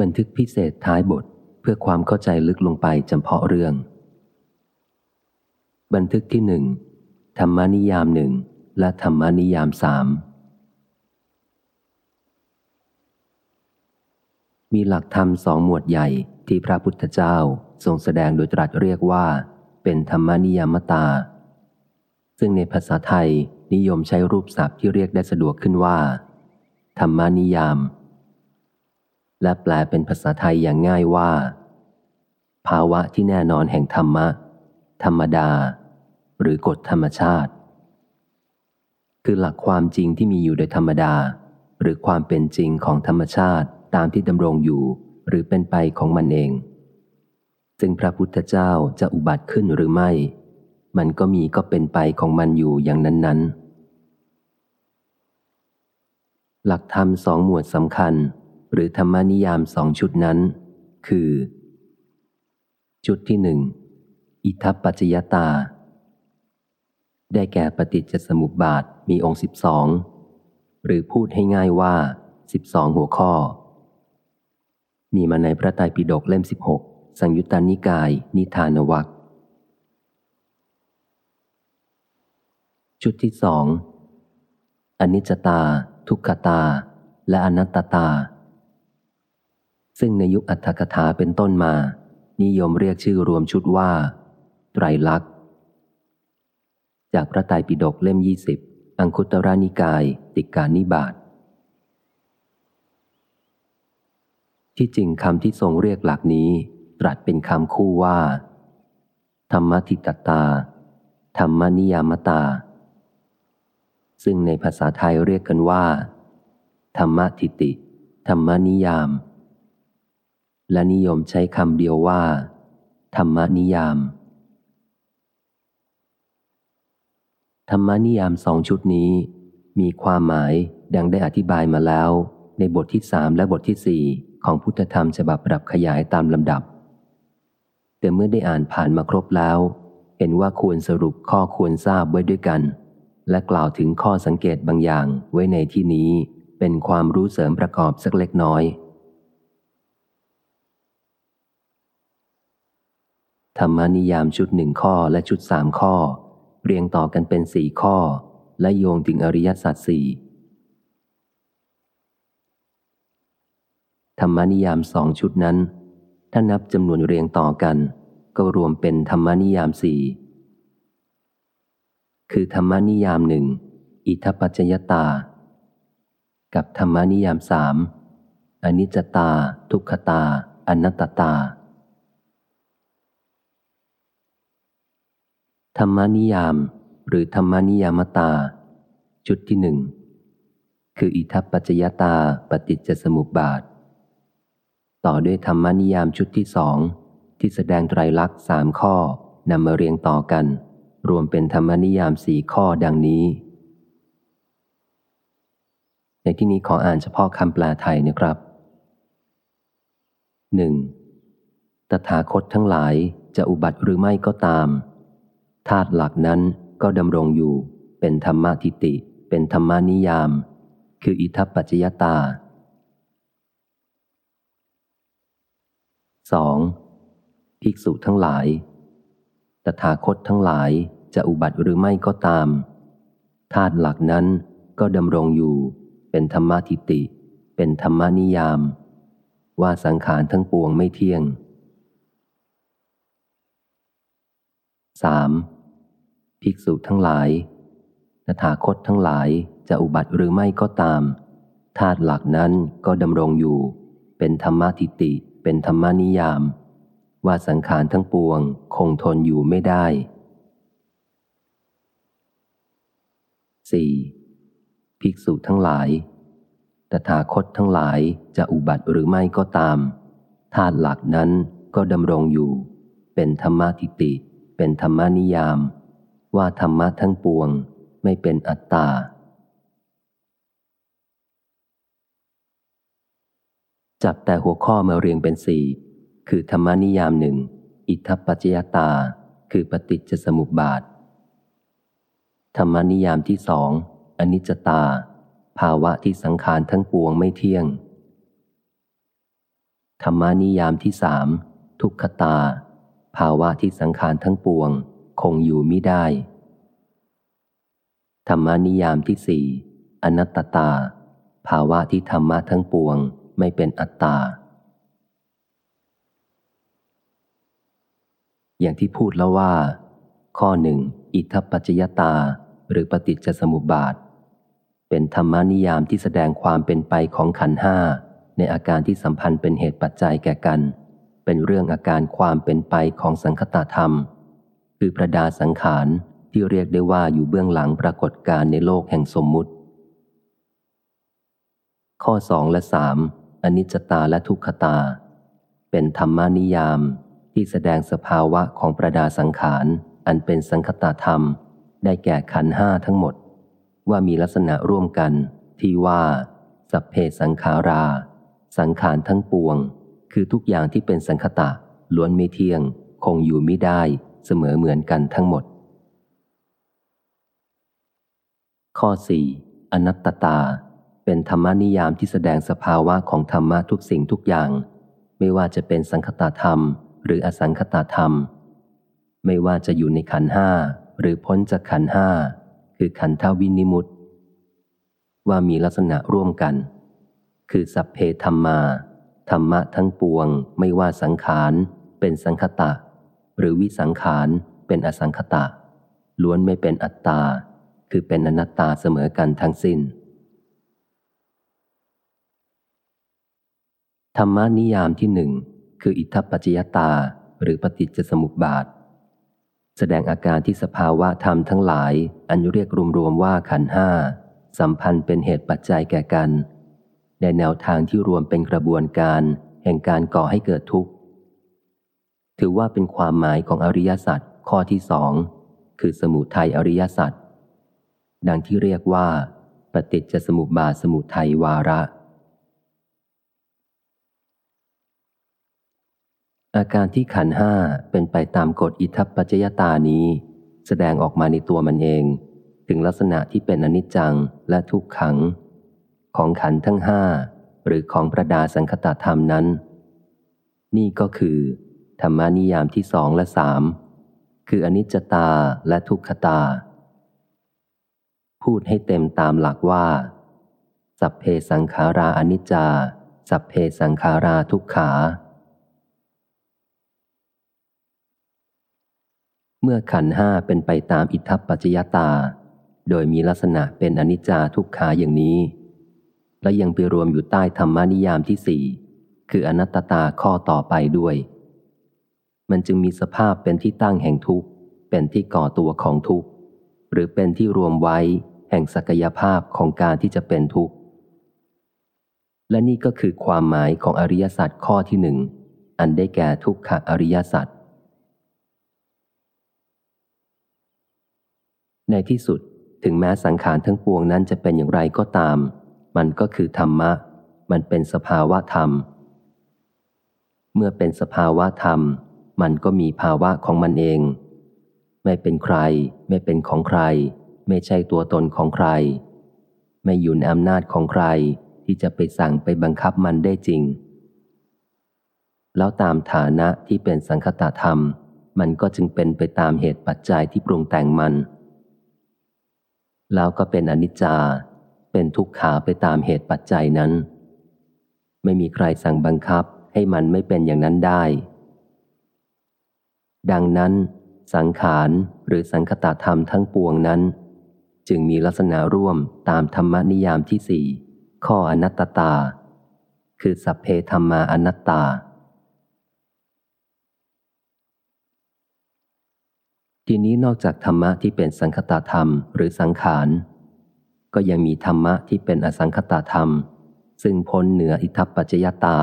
บันทึกพิเศษท้ายบทเพื่อความเข้าใจลึกลงไปจำเพาะเรื่อง บันทึกที่หนึ่งธรรมนิยามหนึ่งและธรรมนิยามสามมีหลักธรรมสองหมวดใหญ่ที่พระพุทธเจ้าทรงแสดงโดยตรัสเรียกว่า เป็นธรรมนิยามตา ซึ่งในภาษาไทยนิยมใช้รูปศัพท์ที่เรียกได้สะดวกขึ้นว่า ธรรมนิยาม และแปลเป็นภาษาไทยอย่างง่ายว่า ภาวะที่แน่นอนแห่งธรรมะ ธรรมดา หรือกฎธรรมชาติ คือหลักความจริงที่มีอยู่โดยธรรมดา หรือความเป็นจริงของธรรมชาติตามที่ดำรงอยู่ หรือเป็นไปของมันเอง ซึ่งพระพุทธเจ้าจะอุบัติขึ้นหรือไม่ มันก็มีก็เป็นไปของมันอยู่อย่างนั้น ๆ หลักธรรมสองหมวดสำคัญ หรือธรรมนิยามสองชุดนั้น คือ ชุดที่หนึ่งอิทัปปัจจยตา ได้แก่ปฏิจจสมุปบาทมีองค์สิบสองหรือพูดให้ง่ายว่าสิบสองหัวข้อ มีมาในพระไตรปิฎกเล่ม16สังยุตตานิกาย นิทานวัคชุดที่สองอนิจจตา ทุกขตา และอนัตตา ซึ่งในยุคอัตถกถาเป็นต้นมา นิยมเรียกชื่อรวมชุดว่า ไตรลักษณ์ จากพระไตรปิฎกเล่ม20อังคุตรานิกาย ติกานิบาตที่จริงคำที่ทรงเรียกหลักนี้ ตรัสเป็นคำคู่ว่า ธรรมทิตตา ธรรมนิยามตา ซึ่งในภาษาไทยเรียกกันว่า ธรรมทิติ ธรรมนิยาม และนิยมใช้คำเดียวว่า ธรรมนิยาม ธรรมนิยามสองชุดนี้ มีความหมายดังได้อธิบายมาแล้ว ในบทที่สามและบทที่สี่ของพุทธธรรมฉบับปรับขยายตามลำดับ แต่เมื่อได้อ่านผ่านมาครบแล้ว เห็นว่าควรสรุปข้อควรทราบไว้ด้วยกัน และกล่าวถึงข้อสังเกตบางอย่างไว้ในที่นี้เป็นความรู้เสริมประกอบสักเล็กน้อย ธรรมนิยามชุดหนึ่งข้อและชุดสามข้อ เรียงต่อกันเป็นสี่ข้อ และโยงถึงอริยสัจสี่ธรรมนิยามสองชุดนั้น ถ้านับจำนวนเรียงต่อกัน ก็รวมเป็นธรรมนิยามสี่คือธรรมนิยามหนึ่งอิทัปัจจยตา กับธรรมนิยามสามอนิจจตา ทุกขตา อนัตตตา ธรรมนิยาม หรือธรรมนิยามตาชุดที่หนึ่งคืออิทัปปัจจยตาปฏิจจสมุปบาท ต่อด้วยธรรมนิยามชุดที่สองที่แสดงไตรลักษณ์สามข้อนำมาเรียงต่อกัน รวมเป็นธรรมนิยามสี่ข้อดังนี้ ในที่นี้ขออ่านเฉพาะคำแปลไทยนะครับหนึ่งตถาคตทั้งหลายจะอุบัติหรือไม่ก็ตาม ธาตุหลักนั้นก็ดำรงอยู่ เป็นธรรมทิติ เป็นธรรมนิยาม คืออิทัปปัจจยตาสองภิกษุทั้งหลาย ตถาคตทั้งหลายจะอุบัติหรือไม่ก็ตาม ธาตุหลักนั้นก็ดำรงอยู่ เป็นธรรมทิติ เป็นธรรมนิยาม ว่าสังขารทั้งปวงไม่เที่ยง 3. ภิกษุทั้งหลายตถาคตทั้งหลายจะอุบัติหรือไม่ก็ตามธาตุหลักนั้นก็ดำรงอยู่ เป็นธรรมทิติ เป็นธรรมนิยาม ว่าสังขารทั้งปวงคงทนอยู่ไม่ได้ 4. ภิกษุทั้งหลาย ตถาคตทั้งหลายจะอุบัติหรือไม่ก็ตาม ธาตุหลักนั้นก็ดำรงอยู่ เป็นธรรมทิติ เป็นธรรมนิยาม ว่าธรรมะทั้งปวงไม่เป็นอัตตา จับแต่หัวข้อมาเรียงเป็นสี่ คือธรรมนิยามหนึ่ง อิทัปปัจจยตา คือปฏิจจสมุปบาท ธรรมนิยามที่สองอนิจจตา ภาวะที่สังขารทั้งปวงไม่เที่ยง ธรรมานิยามที่สามทุกขตา ภาวะที่สังขารทั้งปวง คงอยู่มิได้ ธรรมานิยามที่สี่อนัตตา ภาวะที่ธรรมะทั้งปวงไม่เป็นอัตตา อย่างที่พูดแล้วว่า ข้อหนึ่ง อิทัปปัจยตา หรือปฏิจจสมุปบาท เป็นธรรมานิยามที่แสดงความเป็นไปของขันห้าในอาการที่สัมพันธ์เป็นเหตุปัจจัยแก่กัน เป็นเรื่องอาการความเป็นไปของสังคตธรรม คือประดาสังขารที่เรียกได้ว่าอยู่เบื้องหลังปรากฏการในโลกแห่งสมมุติ ข้อสองและสามอนิจจตาและทุกขตา เป็นธรรมานิยามที่แสดงสภาวะของประดาสังขารอันเป็นสังคตธรรม ได้แก่ขันห้าทั้งหมด ว่ามีลักษณะร่วมกันที่ว่าสัพเพสังขารา สังขารทั้งปวง คือทุกอย่างที่เป็นสังคตะล้วนไม่เที่ยง คงอยู่ไม่ได้ เสมอเหมือนกันทั้งหมด ข้อ 4. อนัตตา เป็นธรรมนิยามที่แสดงสภาวะของธรรมะทุกสิ่งทุกอย่าง ไม่ว่าจะเป็นสังคตธรรม หรืออสังคตธรรม ไม่ว่าจะอยู่ในขันห้าหรือพ้นจากขันห้าคือขันธวินิมุตว่ามีลักษณะร่วมกัน คือสัพเพธรรมา ธรรมะทั้งปวง ไม่ว่าสังขาร เป็นสังคตะ หรือวิสังขารเป็นอสังคตะ ล้วนไม่เป็นอัตตา คือเป็นอนัตตาเสมอกันทั้งสิน้น ธรรมนิยามที่หนึ่งคืออิทัปปัจจยตาหรือปฏิจจสมุปบาท แสดงอาการที่สภาวะธรรมทั้งหลาย อันเรียกรวมๆว่าขันห้าสัมพันธ์เป็นเหตุปัจจัยแก่กัน ในแนวทางที่รวมเป็นกระบวนการ แห่งการก่อให้เกิดทุกข์ ถือว่าเป็นความหมายของอริยสัจข้อที่สองคือสมุทัยอริยสัจดังที่เรียกว่า ปฏิจจสมุปบาทสมุทัยวาระ อาการที่ขันห้าเป็นไปตามกฎอิทัปปัจจยตานี้ แสดงออกมาในตัวมันเอง ถึงลักษณะที่เป็นอนิจจังและทุกขัง ของขันทั้งห้าหรือของประดาสังคตธรรมนั้น นี่ก็คือ ธรรมานิยามที่สองและสามคืออนิจจตาและทุกขตา พูดให้เต็มตามหลักว่า สัพเพสังขาราอนิจจา สัพเพสังขาราทุกขา เมื่อขันห้าเป็นไปตามอิทัปปัจจยตา โดยมีลักษณะเป็นอนิจจาทุกขาอย่างนี้ และยังไปรวมอยู่ใต้ธรรมานิยามที่สี่คืออนัตตาข้อต่อไปด้วย มันจึงมีสภาพเป็นที่ตั้งแห่งทุกข์ เป็นที่ก่อตัวของทุกข์ หรือเป็นที่รวมไว้แห่งศักยภาพของการที่จะเป็นทุกข์ และนี่ก็คือความหมายของอริยสัจข้อที่หนึ่ง อันได้แก่ทุกขอริยสัจ ในที่สุดถึงแม้สังขารทั้งปวงนั้นจะเป็นอย่างไรก็ตาม มันก็คือธรรมะ มันเป็นสภาวะธรรม เมื่อเป็นสภาวะธรรม มันก็มีภาวะของมันเอง ไม่เป็นใคร ไม่เป็นของใคร ไม่ใช่ตัวตนของใคร ไม่อยู่ในอำนาจของใครที่จะไปสั่งไปบังคับมันได้จริง แล้วตามฐานะที่เป็นสังคตธรรม มันก็จึงเป็นไปตามเหตุปัจจัยที่ปรุงแต่งมัน แล้วก็เป็นอนิจจา เป็นทุกขาไปตามเหตุปัจจัยนั้น ไม่มีใครสั่งบังคับให้มันไม่เป็นอย่างนั้นได้ ดังนั้น สังขารหรือสังคตธรรมทั้งปวงนั้น จึงมีลักษณะร่วมตามธรรมนิยามที่สี่ข้ออนัตตา คือสัพเพธรรมาอนัตตา ทีนี้นอกจากธรรมะที่เป็นสังคตธรรมหรือสังขารก็ยังมีธรรมะที่เป็นอสังคตธรรม ซึ่งพ้นเหนืออิทัปปัจจยตา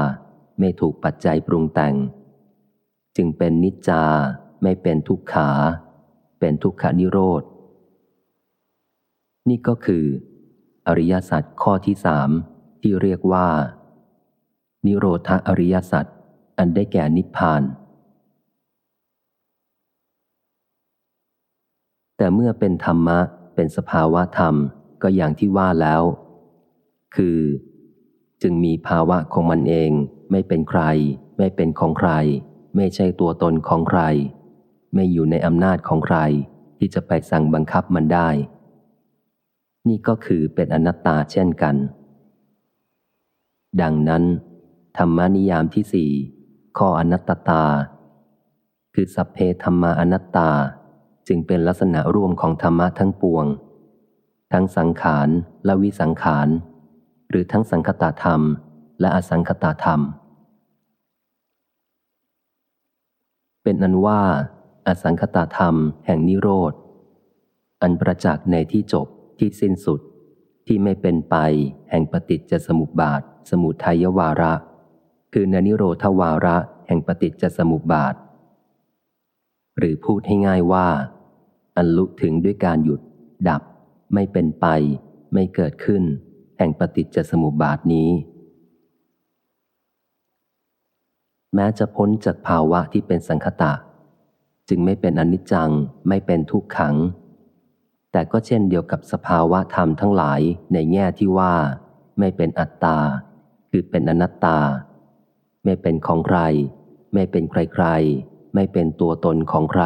ไม่ถูกปัจจัยปรุงแต่ง จึงเป็นนิจจาไม่เป็นทุกขา เป็นทุกขานิโรธ นี่ก็คือ อริยสัจข้อที่สามที่เรียกว่า นิโรธอริยสัจอันได้แก่นิพพาน แต่เมื่อเป็นธรรมะเป็นสภาวะธรรมก็อย่างที่ว่าแล้ว คือ จึงมีภาวะของมันเอง ไม่เป็นใคร ไม่เป็นของใคร ไม่ใช่ตัวตนของใคร ไม่อยู่ในอำนาจของใคร ที่จะไปสั่งบังคับมันได้ นี่ก็คือเป็นอนัตตาเช่นกัน ดังนั้น ธรรมนิยามที่สี่ข้ออนัตตา คือสัพเพธรรมาอนัตตาจึงเป็นลักษณะร่วมของธรรมะทั้งปวง ทั้งสังขารและวิสังขาร หรือทั้งสังคตธรรม และอสังคตธรรม เป็นอันว่า อสังคตธรรมแห่งนิโรธ อันประจักษ์ในที่จบที่สิ้นสุด ที่ไม่เป็นไปแห่งปฏิจจสมุปบาท สมุทัยวาระ คือในนิโรธวาระแห่งปฏิจจสมุปบาท หรือพูดให้ง่ายว่า อันลุถึงด้วยการหยุด ดับ ไม่เป็นไป ไม่เกิดขึ้น แห่งปฏิจจสมุปบาทนี้ แม้จะพ้นจากภาวะที่เป็นสังคตะ จึงไม่เป็นอนิจจังไม่เป็นทุกขัง แต่ก็เช่นเดียวกับสภาวะธรรมทั้งหลายในแง่ที่ว่า ไม่เป็นอัตตา คือเป็นอนัตตา ไม่เป็นของใคร ไม่เป็นใครๆ ไม่เป็นตัวตนของใคร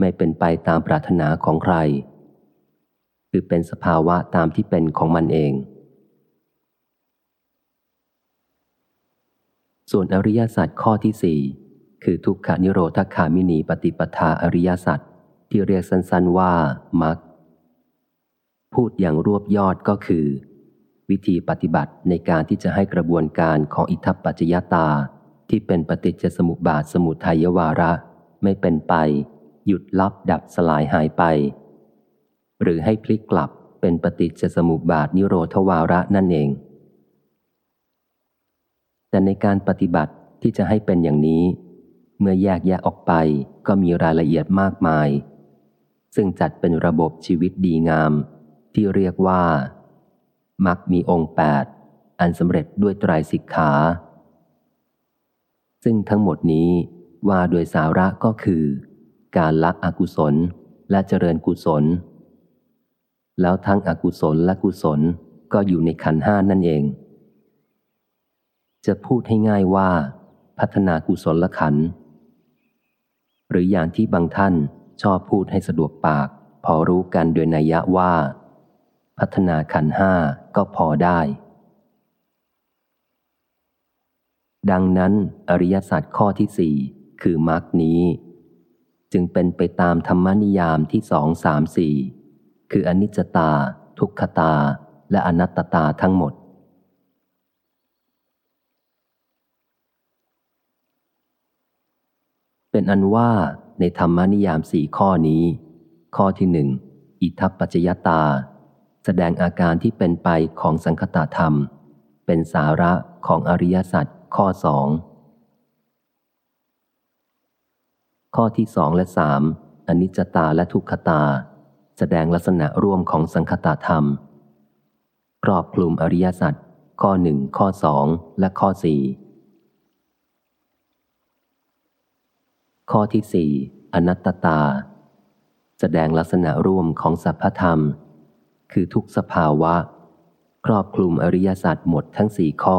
ไม่เป็นไปตามปรารถนาของใคร คือเป็นสภาวะตามที่เป็นของมันเอง ส่วนอริยสัจข้อที่สี่คือทุกขานิโรธคามินีปฏิปทาอริยสัจที่เรียกสั้นๆว่ามักพูดอย่างรวบยอดก็คือ วิธีปฏิบัติในการที่จะให้กระบวนการของอิทัปปัจจยตา ที่เป็นปฏิจจสมุปบาทสมุทัยวาระ ไม่เป็นไป หยุดลับดับสลายหายไป หรือให้พลิกกลับเป็นปฏิจจสมุปบาทนิโรธวาระนั่นเอง แต่ในการปฏิบัติที่จะให้เป็นอย่างนี้ เมื่อแยกแยะออกไปก็มีรายละเอียดมากมาย ซึ่งจัดเป็นระบบชีวิตดีงาม ที่เรียกว่า มักมีองค์แปดอันสำเร็จด้วยไตรสิกขา ซึ่งทั้งหมดนี้ว่าโดยสาระก็คือ การละอกุศลและเจริญกุศล แล้วทั้งอกุศลและกุศลก็อยู่ในขันห้านั่นเอง จะพูดให้ง่ายว่า พัฒนากุศลละขัน หรืออย่างที่บางท่านชอบพูดให้สะดวกปาก พอรู้กันโดยนัยยะว่า พัฒนาขันห้าก็พอได้ ดังนั้นอริยศาสัจข้อที่สี่คือมรรคนี้ จึงเป็นไปตามธรรมนิยามที่สองสามสี่คืออนิจจตา ทุกขตา และอนัตตาทั้งหมด เป็นอันว่าในธรรมนิยามสี่ข้อนี้ ข้อที่หนึ่งอิทัปปัจจยตา แสดงอาการที่เป็นไปของสังคตธรรม เป็นสาระของอริยสัจข้อสองข้อที่สองและสามอนิจจตาและทุกขตา แสดงลักษณะร่วมของสังคตธรรมครอบคลุมอริยสัจข้อหนึ่งข้อสองและข้อสี่ ข้อที่สี่อนัตตา แสดงลักษณะร่วมของสัพพธรรม คือทุกสภาวะ ครอบคลุมอริยสัจหมดทั้งสี่ข้อ